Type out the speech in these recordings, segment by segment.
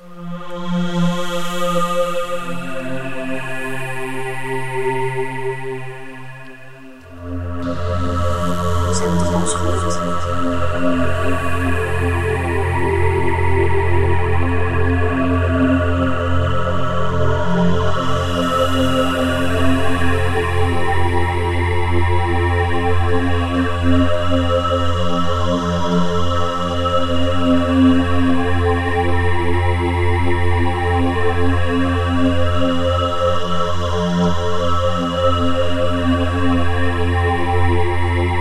Uh...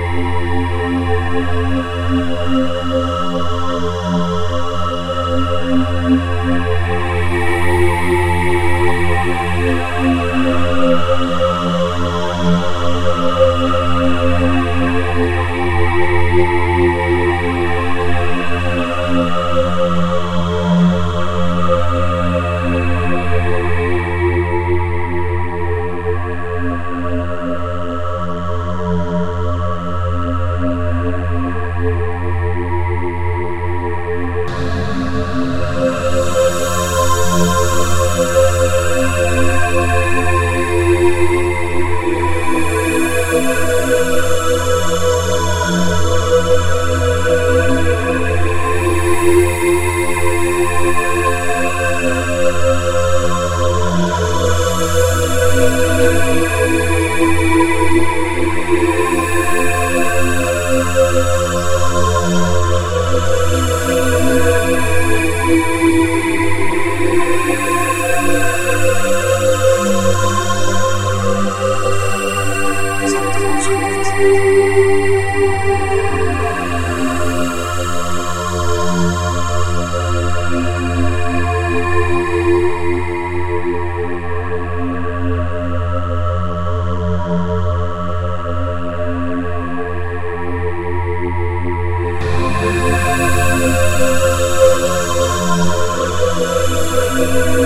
Thank Thank you. Thank Thank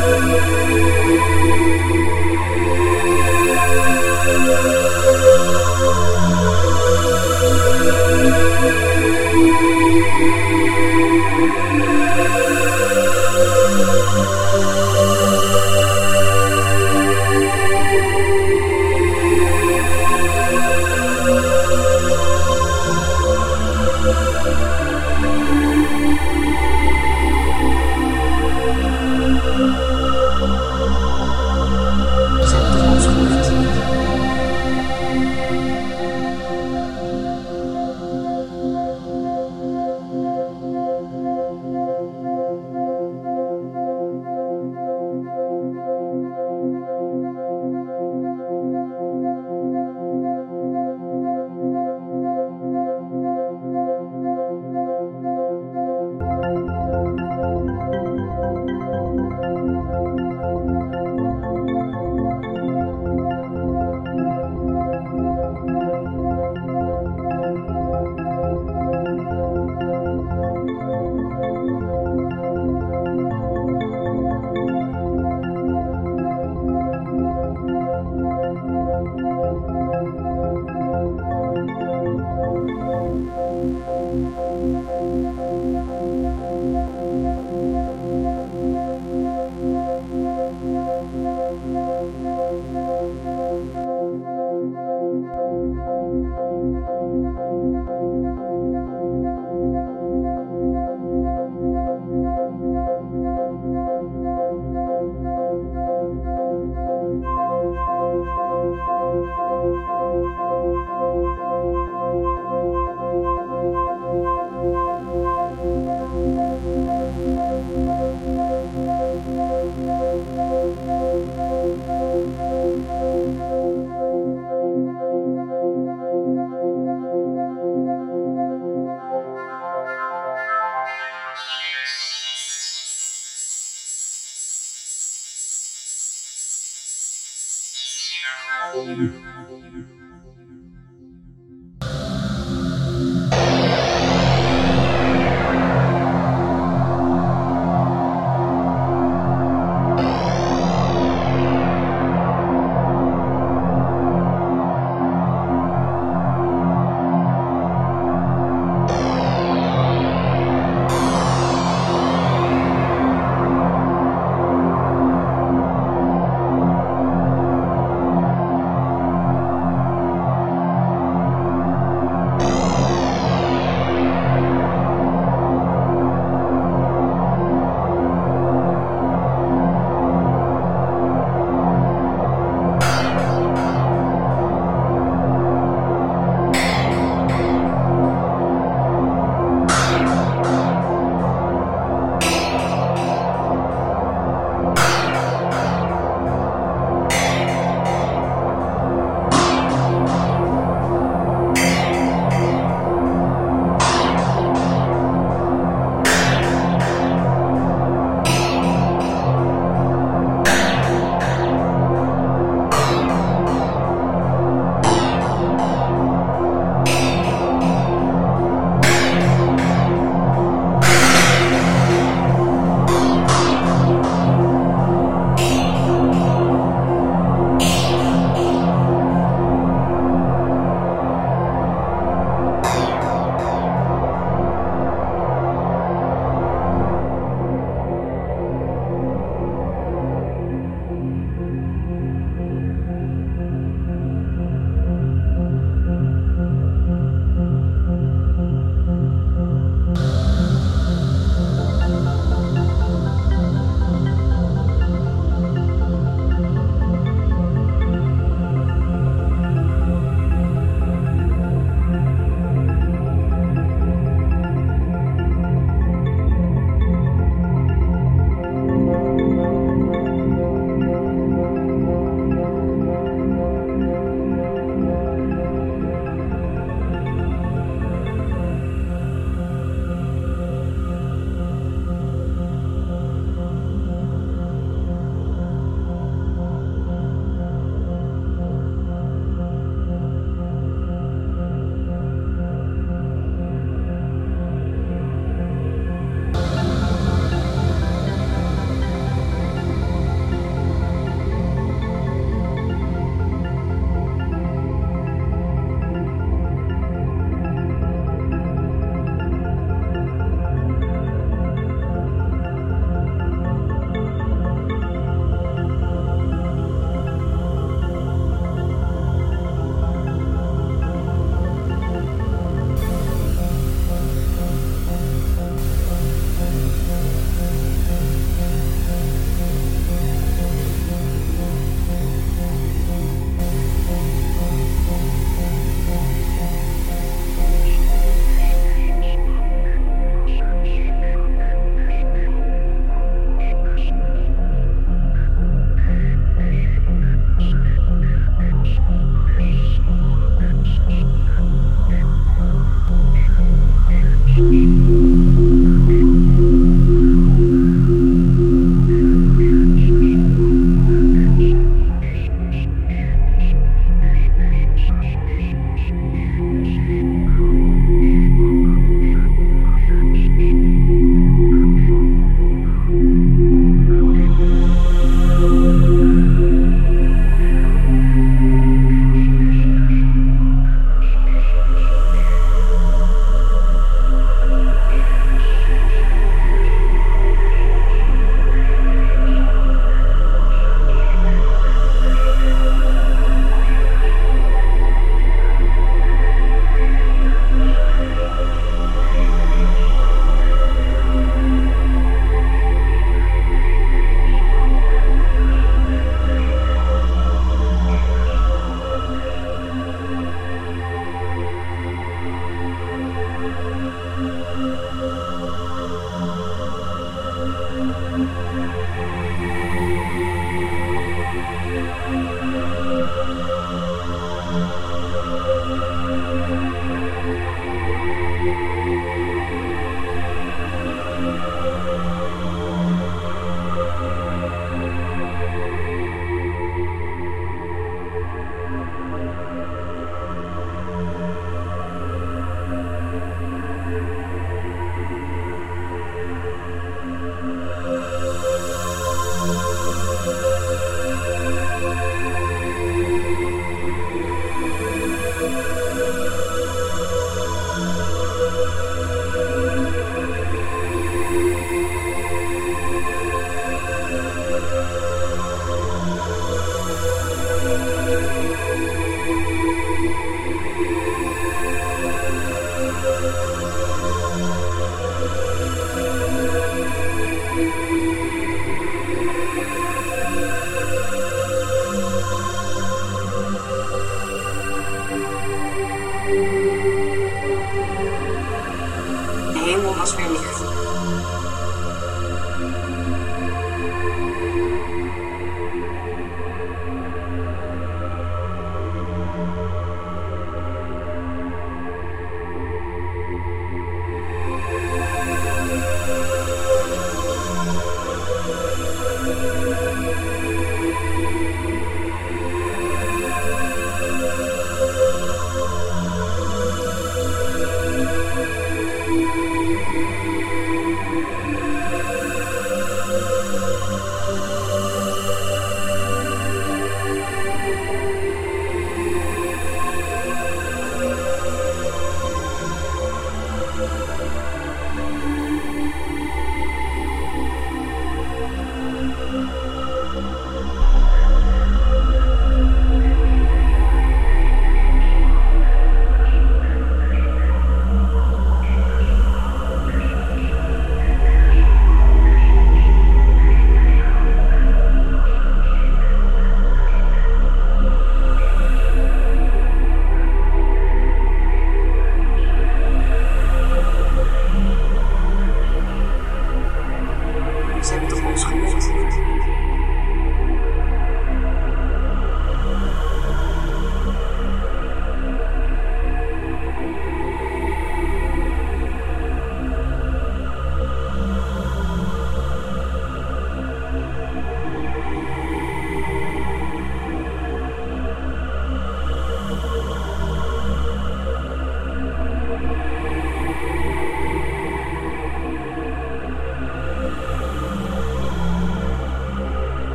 Música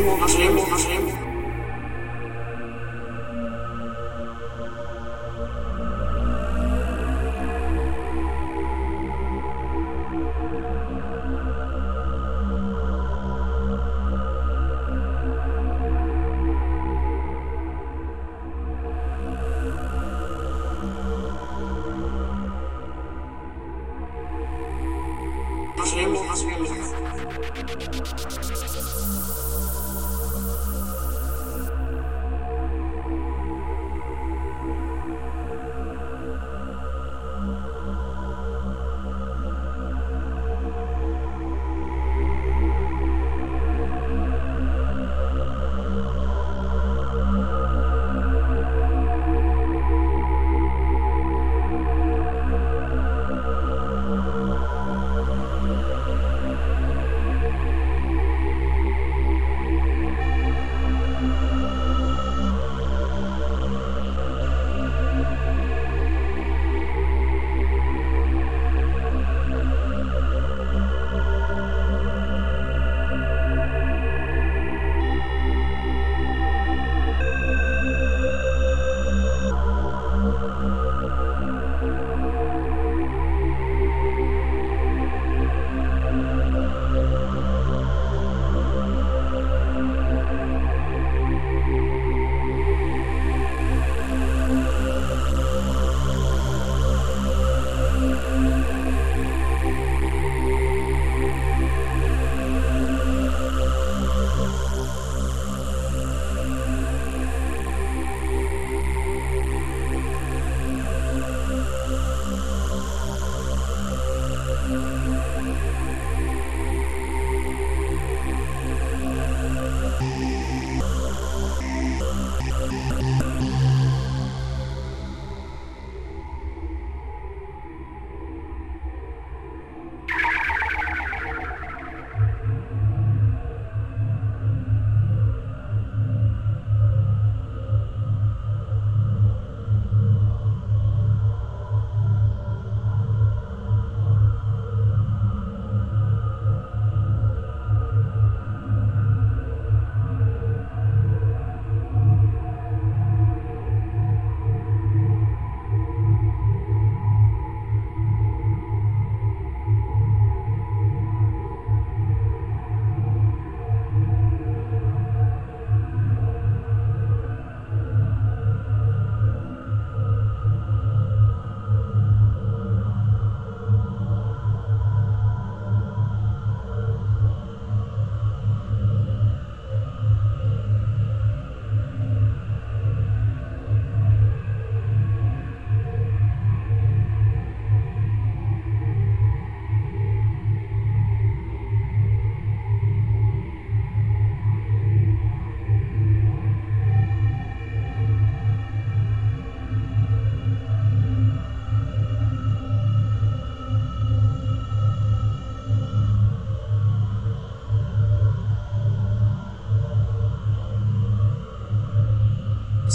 Muslim, Muslim, Muslim.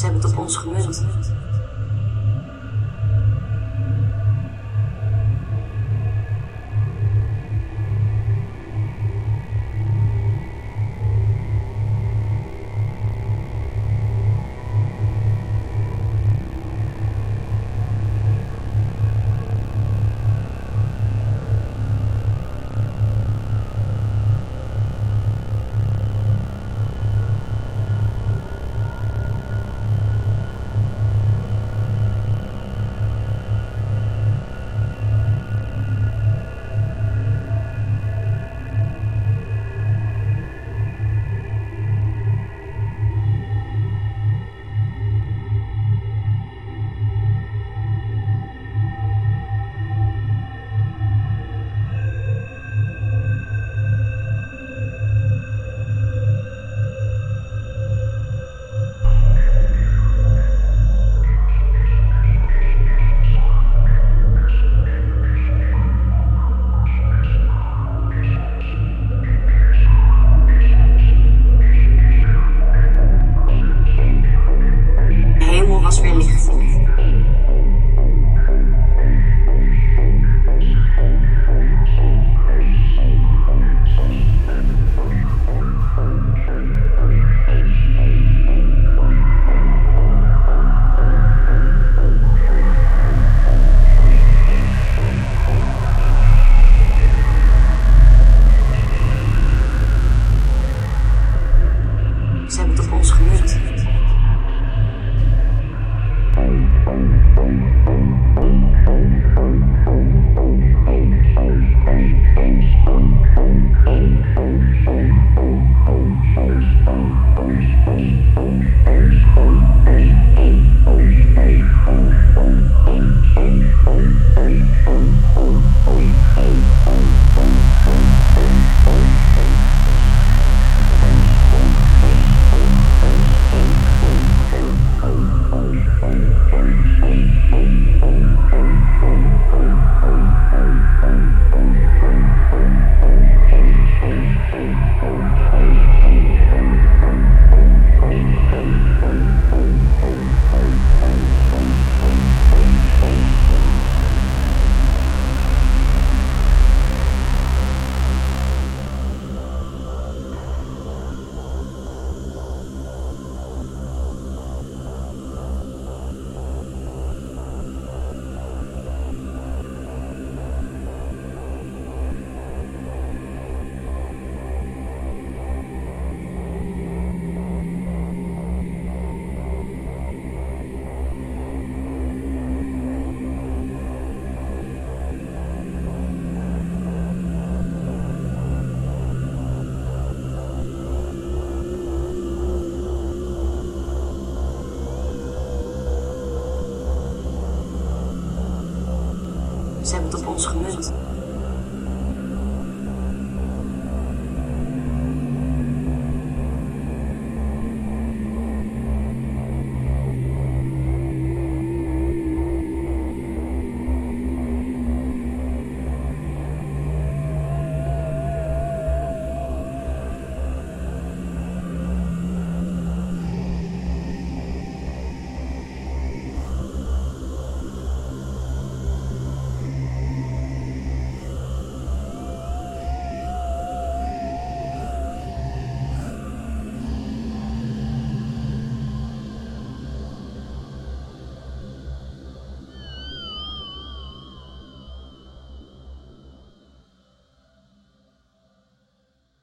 hebben het op ons gewend.